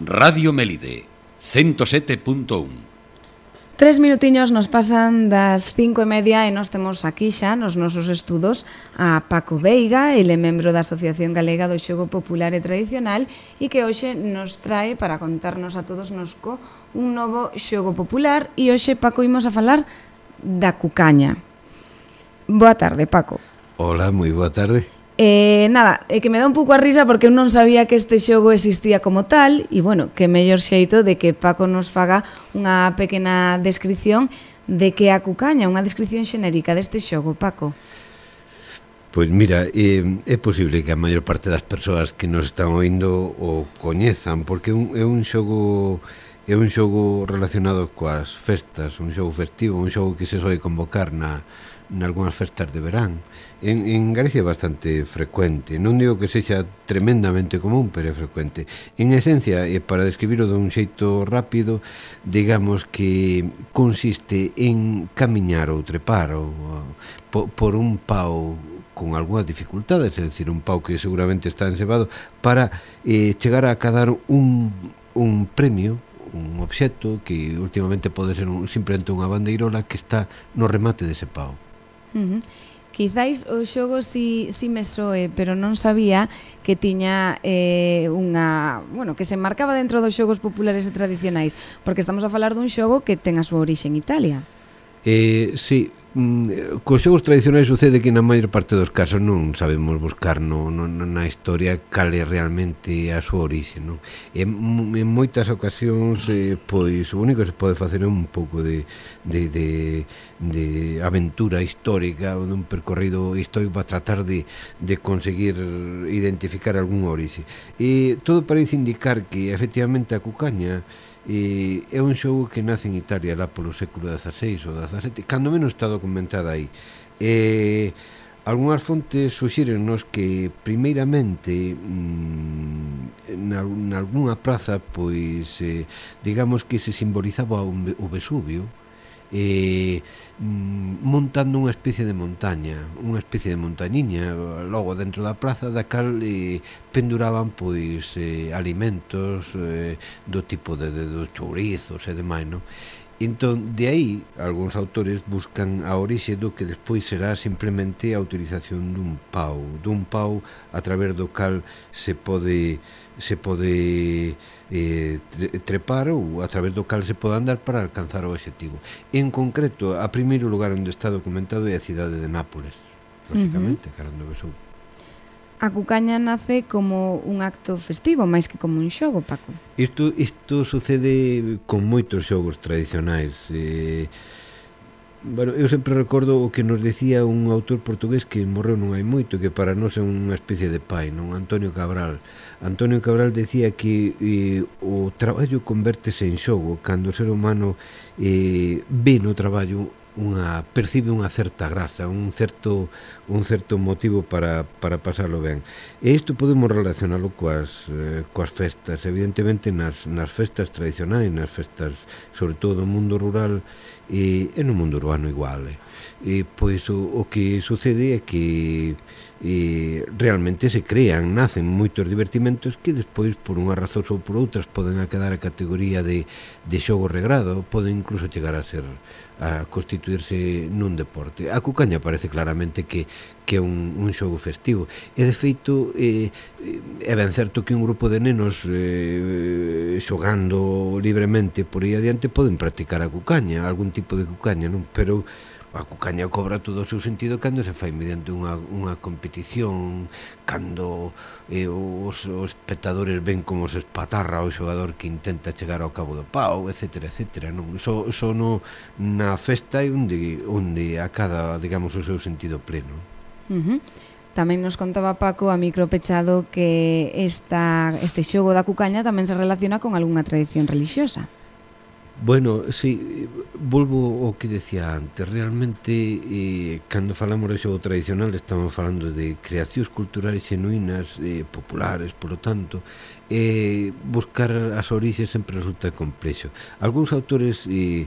Radio Melide 107.1 Tres minutiños nos pasan das cinco e media e nós temos aquí xa nos nosos estudos a Paco Veiga, ele é membro da Asociación Galega do Xogo Popular e Tradicional e que hoxe nos trae para contarnos a todos nos co un novo xogo popular e hoxe Paco imos a falar da cucaña. Boa tarde, Paco. Hola, moi boa tarde. Eh, nada, é que me dá un pouco a risa porque eu non sabía que este xogo existía como tal e, bueno, que mellor xeito de que Paco nos faga unha pequena descripción de que a cucaña, unha descripción xenérica deste xogo, Paco. Pois mira, eh, é posible que a maior parte das persoas que nos están oindo o coñezan porque é un, é un xogo é un xogo relacionado coas festas, un xogo festivo, un xogo que se soe convocar na, na algunhas festas de verán en, en Galicia é bastante frecuente non digo que sexa tremendamente común pero é frecuente en esencia, e para describirlo dun xeito rápido digamos que consiste en camiñar ou trepar ou, por, por un pau con algunhas dificultades, é dicir, un pau que seguramente está ensebado, para eh, chegar a cadar un, un premio, un obxecto que últimamente pode ser un, simplemente unha bandeirola que está no remate dese pau. Uh -huh. Quizáis o xogo si, si me soe, pero non sabía que tiña eh, unha... Bueno, que se marcaba dentro dos xogos populares e tradicionais, porque estamos a falar dun xogo que ten a súa orixe en Italia. Eh, si, mm, cos xogos tradicionais sucede que na maior parte dos casos non sabemos buscar no, no, na historia cal é realmente a súa orixe, non? En, en moitas ocasións, eh, pois, o único que se pode facer é un pouco de, de, de, de aventura histórica ou dun percorrido histórico para tratar de, de conseguir identificar algún orixe. E todo parece indicar que, efectivamente, a Cucaña E é un xogo que nace en Italia lá polo século XVI ou XVII, cando menos está documentada aí. E algunhas fontes suxirennos que primeiramente mmm, na, algunha praza pois eh, digamos que se simbolizaba o Vesubio, eh, montando unha especie de montaña, unha especie de montañiña, logo dentro da praza da cal eh, penduraban pois eh, alimentos eh, do tipo de, de dos chourizos e demais, non? Entón, de aí, algúns autores buscan a orixe do que despois será simplemente a utilización dun pau, dun pau a través do cal se pode se pode eh, trepar ou a través do cal se pode andar para alcanzar o objetivo. En concreto, a primeiro lugar onde está documentado é a cidade de Nápoles, lógicamente, uh -huh. cando besou A cucaña nace como un acto festivo, máis que como un xogo, Paco. Isto, isto sucede con moitos xogos tradicionais. Eh, bueno, eu sempre recordo o que nos decía un autor portugués que morreu non hai moito, que para nós é unha especie de pai, non Antonio Cabral. Antonio Cabral decía que eh, o traballo convértese en xogo cando o ser humano eh, ve no traballo unha percibe unha certa graxa, un certo un certo motivo para para pasalo ben. E isto podemos relacionalo coas eh, coas festas, evidentemente nas nas festas tradicionais, nas festas sobre todo no mundo rural e, e no mundo urbano igual. Eh. E pois o, o que sucede é que e realmente se crean, nacen moitos divertimentos que despois por unha razón ou por outras poden quedar a categoría de, de xogo regrado, poden incluso chegar a ser a constituirse nun deporte. A cucaña parece claramente que, que é un, un xogo festivo. E de feito, eh, é ben certo que un grupo de nenos eh, xogando libremente por aí adiante poden practicar a cucaña, algún tipo de cucaña, non? Pero a cucaña cobra todo o seu sentido cando se fai mediante unha, unha competición cando eh, os, os espectadores ven como se espatarra o xogador que intenta chegar ao cabo do pau, etc, etc non? So, so no, na festa é onde, onde acada, digamos, o seu sentido pleno uh -huh. Tamén nos contaba Paco a micropechado que esta, este xogo da cucaña tamén se relaciona con algunha tradición relixiosa. Bueno, sí, volvo ao que decía antes. Realmente, eh, cando falamos de xogo tradicional Estamos falando de creacións culturais genuínas eh, Populares, polo tanto eh, Buscar as orixes sempre resulta complexo. Alguns autores eh,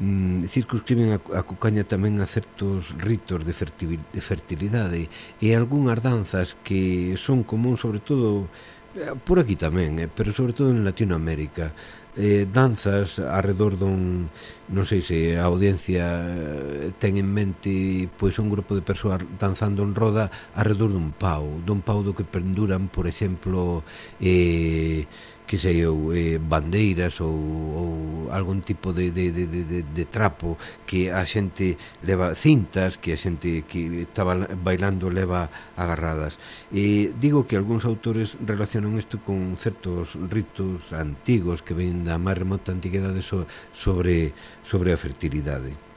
mm, circunscriben a, a cucaña tamén a certos ritos de, fertilidade E algunhas danzas que son común, sobre todo Eh, por aquí tamén, eh, pero sobre todo en Latinoamérica. Eh, danzas arredor dun non sei se a audiencia eh, ten en mente pois un grupo de persoas danzando en roda arredor dun pau, dun pau do que penduran por exemplo eh, que sei eu, eh, bandeiras ou, ou algún tipo de, de, de, de, de trapo que a xente leva cintas, que a xente que estaba bailando leva agarradas. E digo que algúns autores relacionan isto con certos ritos antigos que ven da máis remota antigüedade so, sobre, sobre a fertilidade.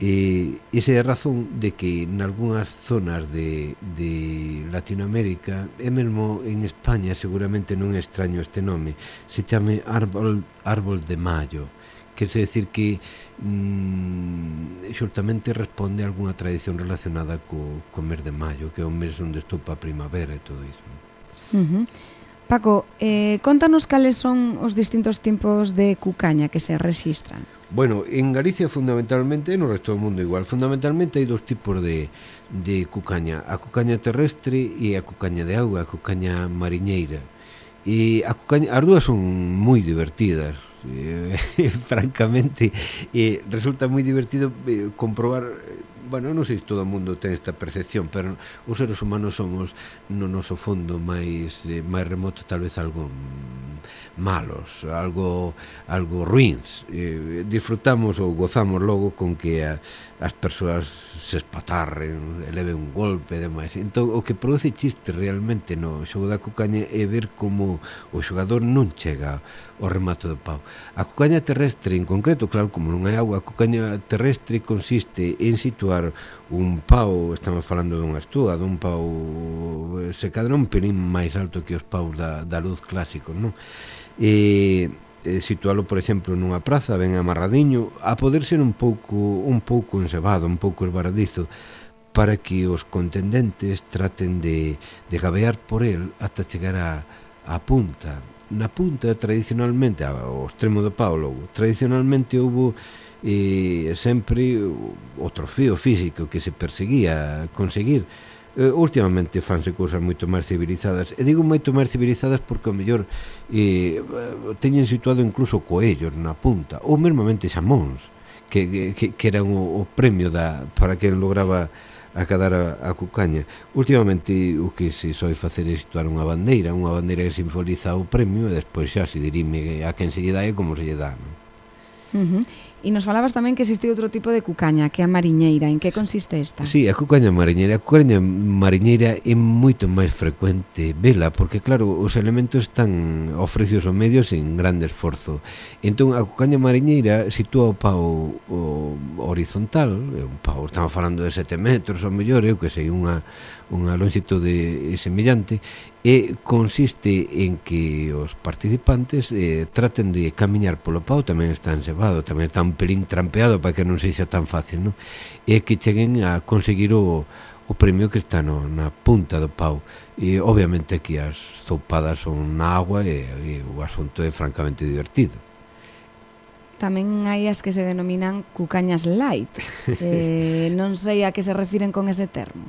E esa é a razón de que en algunhas zonas de, de Latinoamérica e mesmo en España seguramente non é extraño este nome se chame árbol, árbol de maio quer decir que mm, xortamente responde a algunha tradición relacionada co, co mes de maio que é o mes onde estupa a primavera e todo iso. Uh -huh. Paco, eh, contanos cales son os distintos tipos de cucaña que se registran. Bueno, en Galicia fundamentalmente, e no resto do mundo igual, fundamentalmente hai dos tipos de, de cucaña, a cucaña terrestre e a cucaña de auga, a cucaña mariñeira. E a cucaña, as dúas son moi divertidas, eh, francamente, eh, resulta moi divertido eh, comprobar eh, bueno, non sei se todo o mundo ten esta percepción, pero os seres humanos somos no noso fondo máis eh, máis remoto tal vez algo mm, malos, algo algo ruins. Eh, disfrutamos ou gozamos logo con que a, as persoas se espatarren, eleven un golpe e demais. Entón, o que produce chiste realmente no xogo da cucaña é ver como o xogador non chega o remato do pau. A cucaña terrestre en concreto, claro, como non hai agua, a cucaña terrestre consiste en situar un pau, estamos falando dunha estúa, dun pau eh, se cadra un pelín máis alto que os paus da, da luz clásico, non? E, e situalo, por exemplo, nunha praza ben amarradiño, a poder ser un pouco un pouco ensebado, un pouco esbaradizo, para que os contendentes traten de, de gabear por el ata chegar a, a punta na punta tradicionalmente ao extremo do Paulo tradicionalmente houve eh, sempre o trofeo físico que se perseguía conseguir. Eh, últimamente fanse cousas moito máis civilizadas. E digo moito máis civilizadas porque o mellor eh, teñen situado incluso coellos na punta ou mesmamente xamóns que, que, que eran o, o premio da, para quen lograba acadar a, a cucaña. Últimamente o que se soe facer é situar unha bandeira, unha bandeira que simboliza o premio e despois xa se dirime a quen se lle dá e como se lle dá. Non? Uh -huh. E nos falabas tamén que existe outro tipo de cucaña, que é a mariñeira. En que consiste esta? Sí, a cucaña mariñeira. A cucaña mariñeira é moito máis frecuente vela, porque claro, os elementos están ofrecidos os medios en grande esforzo. Entón, a cucaña mariñeira sitúa o pau o horizontal, un pau, estamos falando de 7 metros, ou mellor, eu que sei, unha, unha longitude eh, semellante e consiste en que os participantes eh, traten de camiñar polo pau, tamén está ensebado, tamén está un pelín trampeado para que non sexa tan fácil, non? E que cheguen a conseguir o, o premio que está no, na punta do pau. E obviamente que as zoupadas son na agua e, e o asunto é francamente divertido. Tamén hai as que se denominan cucañas light. eh, non sei a que se refiren con ese termo.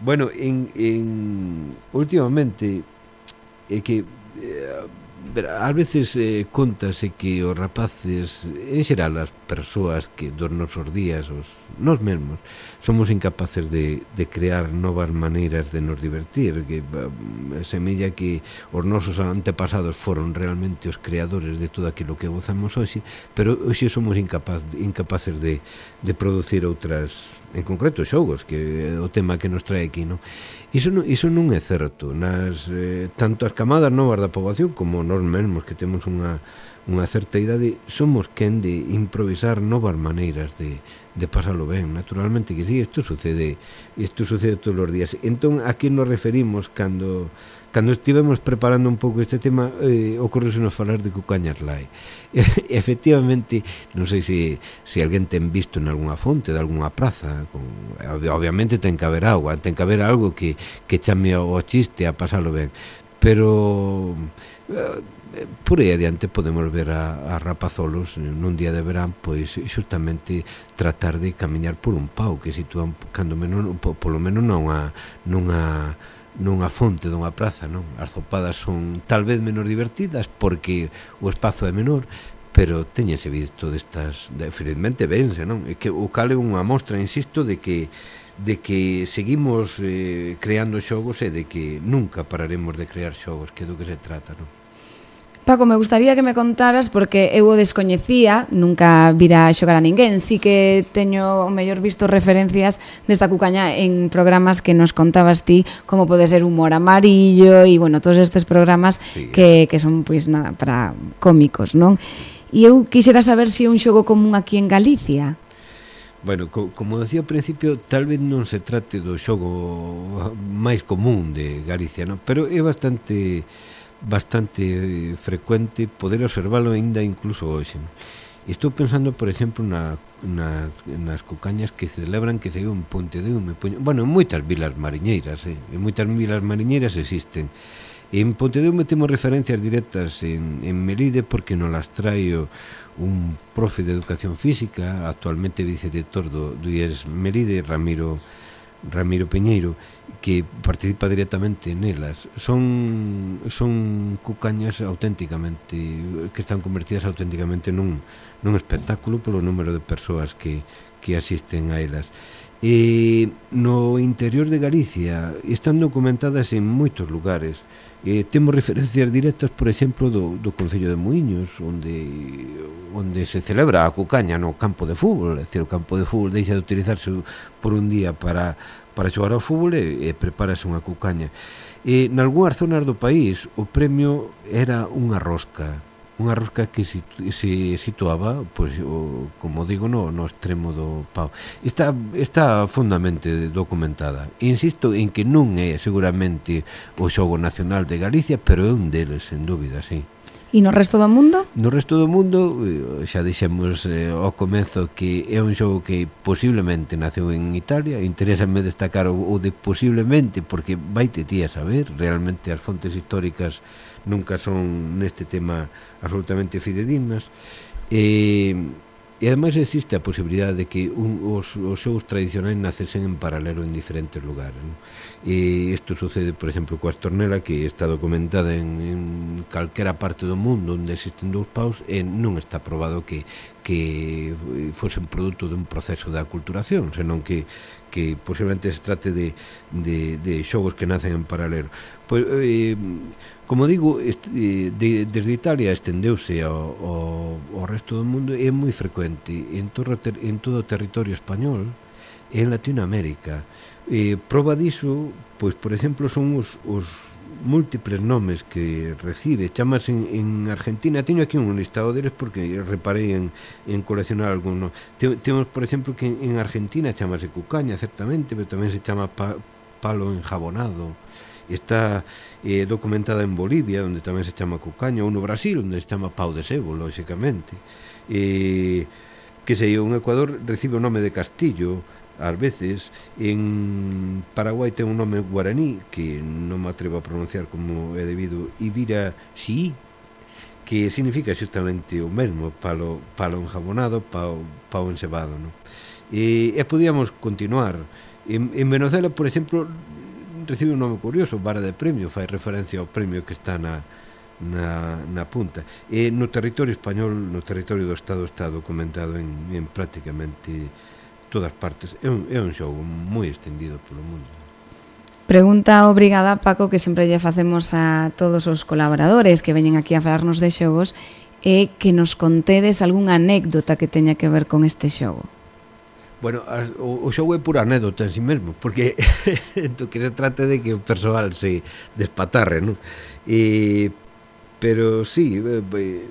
Bueno, en, en últimamente é que eh, ás veces eh, contase que os rapaces, en xeral as persoas que dos nosos días, os nós mesmos, somos incapaces de, de crear novas maneiras de nos divertir, que mm, eh, semella que os nosos antepasados foron realmente os creadores de todo aquilo que gozamos hoxe, pero hoxe somos incapaz, incapaces de, de producir outras en concreto xogos que é o tema que nos trae aquí non? Iso, non, iso non é certo. Nas, eh, tanto as camadas novas da poboación como nós mesmos que temos unha, unha certa idade somos quen de improvisar novas maneiras de, de pasalo ben. Naturalmente que si, sí, isto sucede isto sucede todos os días. Entón a que nos referimos cando cando estivemos preparando un pouco este tema eh, ocorresenos falar de Cucañas Lai e, efectivamente non sei se, se alguén ten visto en algunha fonte de algunha praza con, obviamente ten que haber agua ten que haber algo que, que chame o chiste a pasalo ben. Pero eh, eh, por aí adiante podemos ver a, a rapazolos nun día de verán pois xustamente tratar de camiñar por un pau que sitúan cando menos, polo menos non a, non a nunha fonte dunha praza, non? As zopadas son tal vez menos divertidas porque o espazo é menor, pero teñense visto destas, de, felizmente vense, non? É que o cal é unha mostra, insisto, de que de que seguimos eh, creando xogos e de que nunca pararemos de crear xogos, que do que se trata, non? Paco, me gustaría que me contaras, porque eu o descoñecía, nunca vira xogar a ninguén, sí que teño o mellor visto referencias desta cucaña en programas que nos contabas ti, como pode ser Humor Amarillo e, bueno, todos estes programas sí. que, eh. que son, pois, pues, nada, para cómicos, non? E eu quixera saber se si é un xogo común aquí en Galicia. Bueno, co como decía ao principio, tal vez non se trate do xogo máis común de Galicia, non? pero é bastante bastante eh, frecuente poder observalo aínda incluso hoxe. Estou pensando, por exemplo, na, na, nas cucañas que celebran que se un Ponte de Ume. Bueno, en moitas vilas mariñeiras, eh? en moitas vilas mariñeiras existen. En Ponte de Ume temos referencias directas en, en Melide porque nos las traio eh, un profe de Educación Física, actualmente vicedirector do, do IES Melide, Ramiro Ramiro Ramiro Peñeiro que participa directamente nelas son son cucañas auténticamente que están convertidas auténticamente nun, nun espectáculo polo número de persoas que, que asisten a elas. E no interior de Galicia están documentadas en moitos lugares. Eh, temos referencias directas, por exemplo, do, do Concello de Moinhos, onde onde se celebra a cucaña no campo de fútbol, é dicir, o campo de fútbol deixa de utilizarse por un día para para xogar ao fútbol e, e prepárase unha cucaña. E nalgúnas zonas do país o premio era unha rosca unha rosca que se situaba pois, o, como digo no, no extremo do pau. Está, está fundamente documentada. Insisto en que non é seguramente o xogo nacional de Galicia pero é un deles, sen dúbida, sí. E no resto do mundo? No resto do mundo, eh, xa dixemos eh, ao comezo que é un xogo que posiblemente naceu en Italia, interésame destacar o, o de posiblemente, porque vai te ti a saber, realmente as fontes históricas nunca son neste tema absolutamente fidedignas e, e ademais existe a posibilidad de que un, os, os seus tradicionais nacesen en paralelo en diferentes lugares non? e isto sucede por exemplo coa estornela que está documentada en, en calquera parte do mundo onde existen dous paus e non está probado que, que fosen produto dun proceso de aculturación, senón que, que posiblemente se trate de, de, de xogos que nacen en paralelo. Pois, eh, como digo, este, eh, de, desde Italia estendeuse ao, ao, ao resto do mundo e é moi frecuente en, todo, en todo o territorio español e en Latinoamérica. Eh, proba diso, pois, por exemplo, son os, os múltiples nomes que recibe. Chamas en, en Argentina teño aquí un listado deles porque reparei en, en coleccionar algunos. Temos por exemplo que en Argentina chamase cucaña certamente pero tamén se chama pa, palo enjabonado. Está eh, documentada en Bolivia onde tamén se chama cucaña. Ou no Brasil onde se chama pau de sebo lóxicamente eh, que sei, un Ecuador recibe o nome de Castillo ás veces en Paraguai ten un nome guaraní que non me atrevo a pronunciar como é debido Ibira Xii que significa xustamente o mesmo palo, palo enjabonado, pao, pao ensebado non? e, e podíamos continuar en, en Venezuela, por exemplo recibe un nome curioso, vara de premio fai referencia ao premio que está na, na, na punta e no territorio español, no territorio do Estado está documentado en, en prácticamente todas partes. É un, é un xogo moi extendido polo mundo. Pregunta obrigada, Paco, que sempre lle facemos a todos os colaboradores que veñen aquí a falarnos de xogos é que nos contedes algunha anécdota que teña que ver con este xogo. Bueno, as, o, o xogo é pura anécdota en sí mesmo, porque do que se trate de que o persoal se despatarre, non? E, pero sí, eh, eh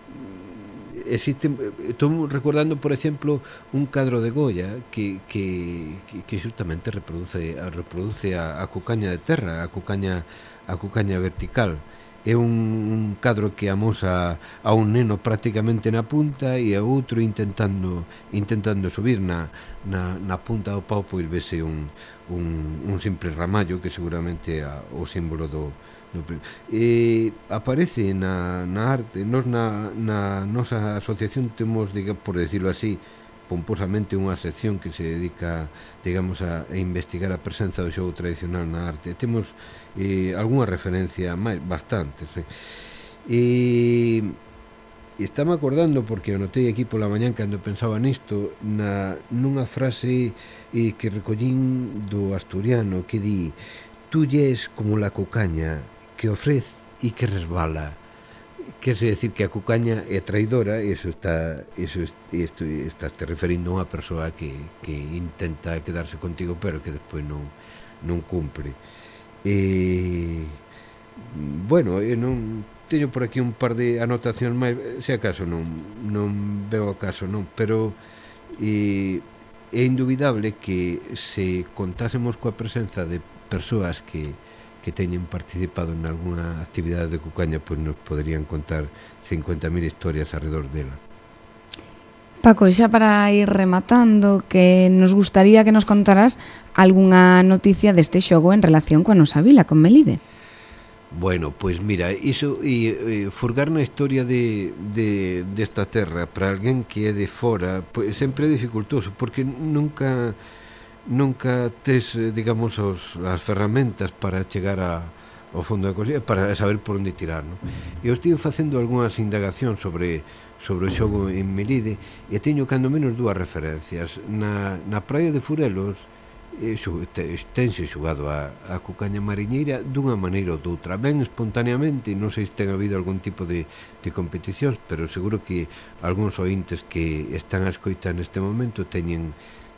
existe, estou recordando por exemplo un cadro de Goya que, que, que xustamente reproduce reproduce a, a cucaña de terra a cucaña a cucaña vertical. É un, un cadro que amosa a un neno prácticamente na punta e a outro intentando intentando subir. Na, na, na punta do pau pois vese un, un, un simple ramallo que seguramente é o símbolo do, No, eh, aparece na, na arte, nos na, na nosa asociación temos, diga, por decirlo así, pomposamente unha sección que se dedica, digamos, a, a investigar a presenza do xogo tradicional na arte. Temos eh, algunha referencia máis, bastantes. Eh. E, e estame acordando, porque o notei aquí pola mañán cando pensaba nisto, na, nunha frase eh, que recollín do asturiano que di «Tú yes como la cocaña, que ofrece e que resbala. Quer se decir que a cucaña é traidora iso está iso, isto, estás te referindo a unha persoa que, que intenta quedarse contigo pero que despois non, non cumpre. E bueno, eu non teño por aquí un par de anotacións máis se acaso non, non veo acaso, non, pero e, é indubidable que se contásemos coa presenza de persoas que que teñen participado en algunha actividade de Cucaña pois nos poderían contar 50.000 historias alrededor dela. Paco, xa para ir rematando, que nos gustaría que nos contaras algunha noticia deste xogo en relación coa nosa vila, con Melide. Bueno, pois mira, iso e, e furgar na historia de, de, desta terra para alguén que é de fora pois, sempre é dificultoso, porque nunca nunca tes, eh, digamos, os, as ferramentas para chegar a, ao fondo da cosilla para saber por onde tirar, non? E eu estive facendo algunhas indagacións sobre sobre o xogo en Melide e teño cando menos dúas referencias. Na, na praia de Furelos eh, tense xugado a, a cucaña mariñeira dunha maneira ou doutra ben espontaneamente, non sei se ten habido algún tipo de, de competicións pero seguro que algúns ointes que están a escoitar neste momento teñen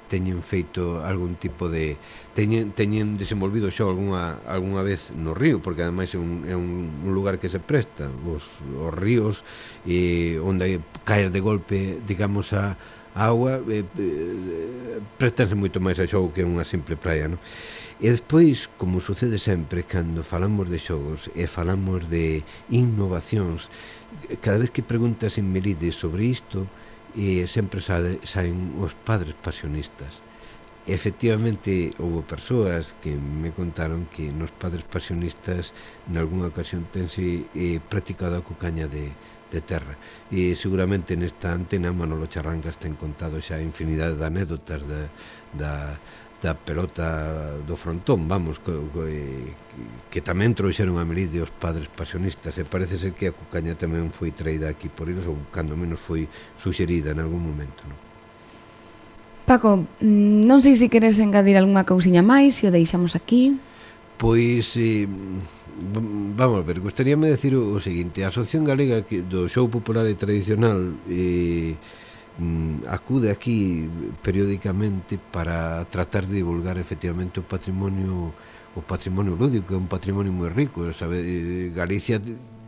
teñen feito algún tipo de teñen, teñen desenvolvido xa algunha, algunha vez no río porque ademais é un, é un, un lugar que se presta os, os ríos e onde caer de golpe digamos a, a agua eh, eh, prestanse moito máis a xogo que unha simple praia non? E despois, como sucede sempre cando falamos de xogos e falamos de innovacións, cada vez que preguntas en Melide sobre isto, e sempre saen os padres pasionistas. Efectivamente, houve persoas que me contaron que nos padres pasionistas nalgúna ocasión tense eh, practicado a cucaña de, de terra. E seguramente nesta antena Manolo Charrangas ten contado xa infinidade de anécdotas da, da, da pelota do frontón, vamos, que, que, que tamén trouxeron a Melide os padres pasionistas, e parece ser que a cucaña tamén foi traída aquí por eles, ou cando menos foi suxerida en algún momento, non? Paco, mm, non sei se queres engadir algunha cousiña máis, se o deixamos aquí. Pois, eh, vamos a ver, gostaríame decir o, o seguinte, a Asociación Galega que, do Show Popular e Tradicional eh, Mm, acude aquí periódicamente para tratar de divulgar efectivamente o patrimonio o patrimonio lúdico, é un patrimonio moi rico, sabe, Galicia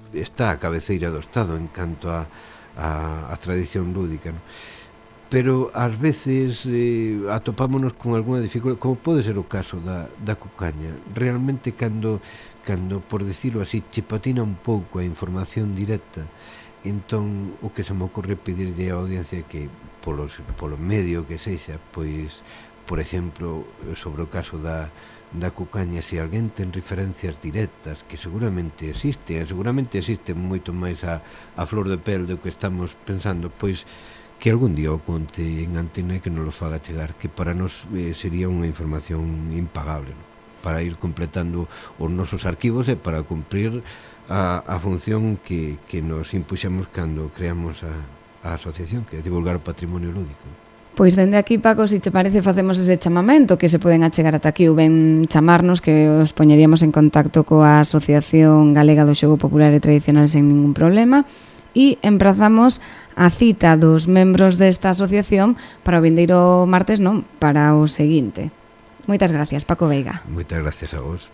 está a cabeceira do Estado en canto a, a, a tradición lúdica, non? pero ás veces eh, atopámonos con algunha dificultade, como pode ser o caso da, da cucaña. Realmente cando, cando por decirlo así, che patina un pouco a información directa entón o que se me ocorre pedirlle á audiencia que polos, polo medio que sexa pois por exemplo sobre o caso da, da cucaña se alguén ten referencias directas que seguramente existen seguramente existen moito máis a, a flor de pel do que estamos pensando pois que algún día o conte en antena e que non lo faga chegar que para nos eh, sería unha información impagable non? para ir completando os nosos arquivos e para cumprir a, a función que, que nos impuxemos cando creamos a, a asociación, que é divulgar o patrimonio lúdico. Pois dende aquí, Paco, se te parece, facemos ese chamamento que se poden achegar ata aquí ou ben chamarnos que os poñeríamos en contacto coa Asociación Galega do Xogo Popular e Tradicional sen ningún problema e emprazamos a cita dos membros desta asociación para o vindeiro martes, non, para o seguinte. Moitas gracias, Paco Veiga. Moitas gracias a vos.